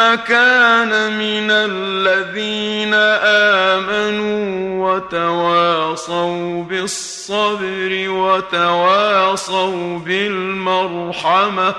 ثم كان من الذين آمنوا وتواصوا بالصبر وتواصوا بالمرحمة.